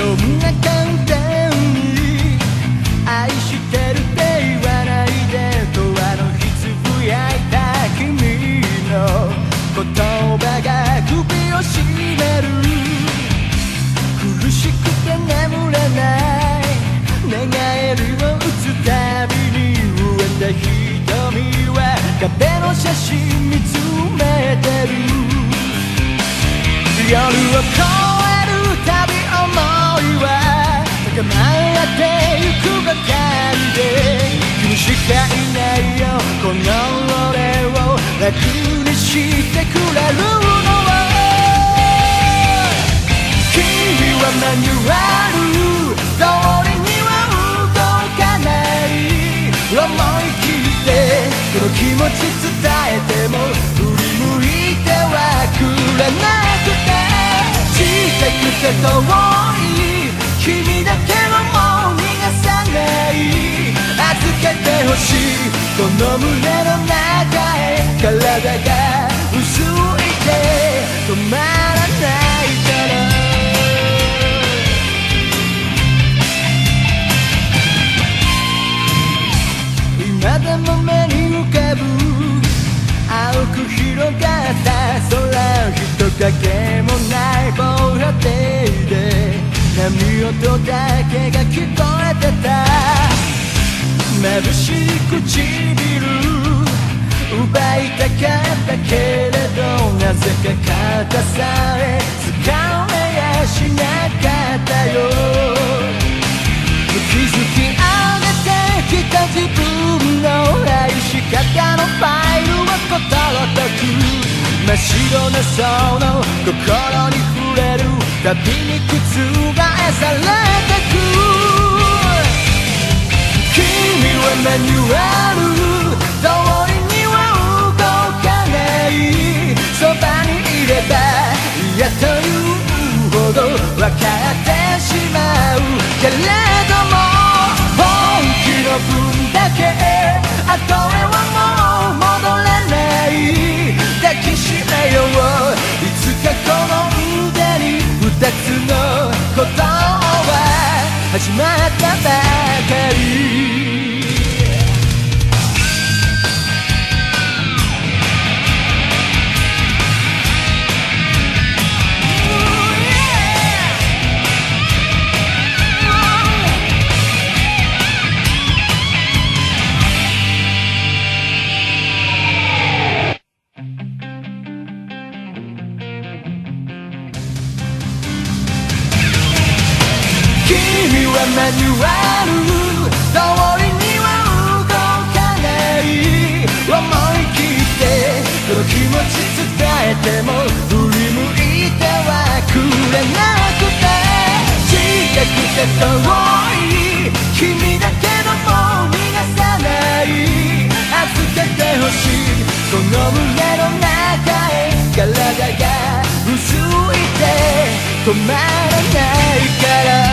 そんな簡単に愛してるって言わないでとあの日つぶやいた君の言葉が首を絞める苦しくて眠れない寝返り。を打つたびに飢えた瞳は壁の写真見つめてる夜を越気持ち伝えても振り向いてはくれなくて小さくて遠い君だけはもう逃がさない預けてほしい。この胸の中音だけが聞こえてた。眩しい唇奪いたかったけれどなぜか硬され掴めやしなかったよ。気づき上げてきた自分の愛し方のファイルはことごとく真っ白なその心に触れるたびに覆されてく。君はマニュアル君はマニュアル通りには動かない思い切ってこの気持ち伝えても振り向いてはくれなくて近くて遠い君だけどもう逃がさない預けてほしいこの胸の中へ体が薄いて止まらないから